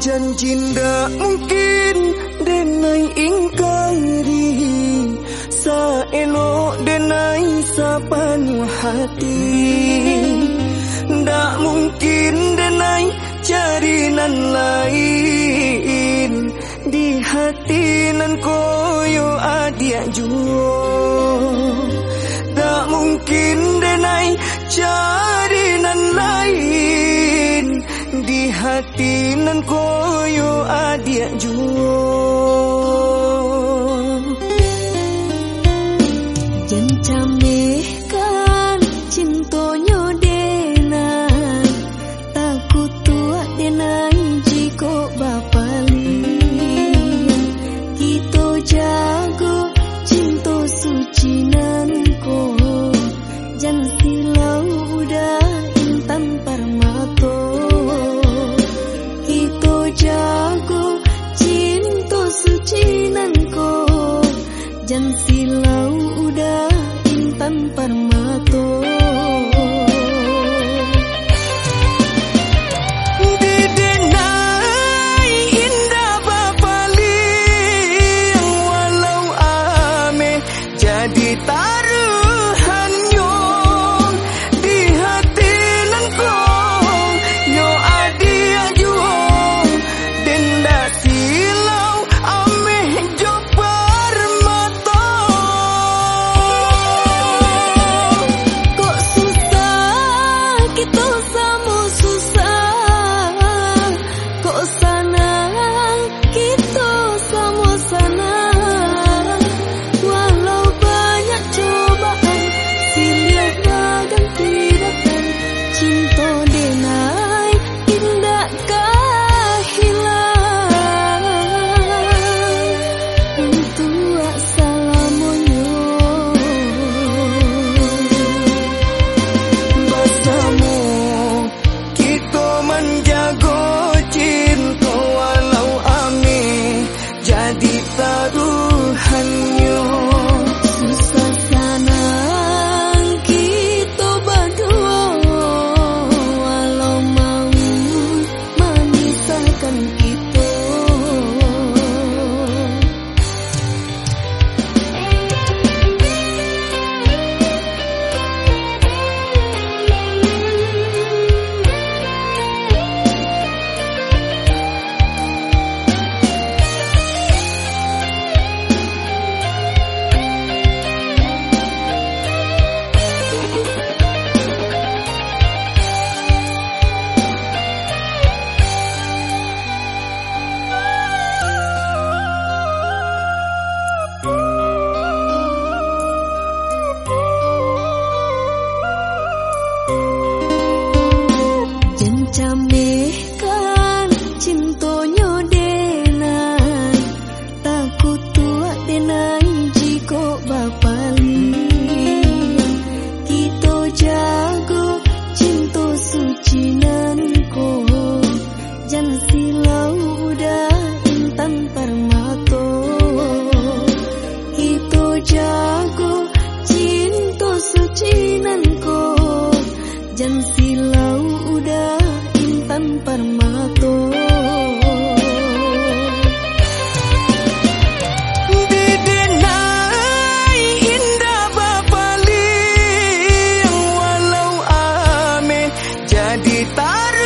Jinda mungkin denai ingkari. Sa elok denai sapanu hati. Ndak mungkin denai cari nan lain. Di hati nan koyo adia juo Tak mungkin denai cari nan lain hati nan koyo adia juo Jadi tar about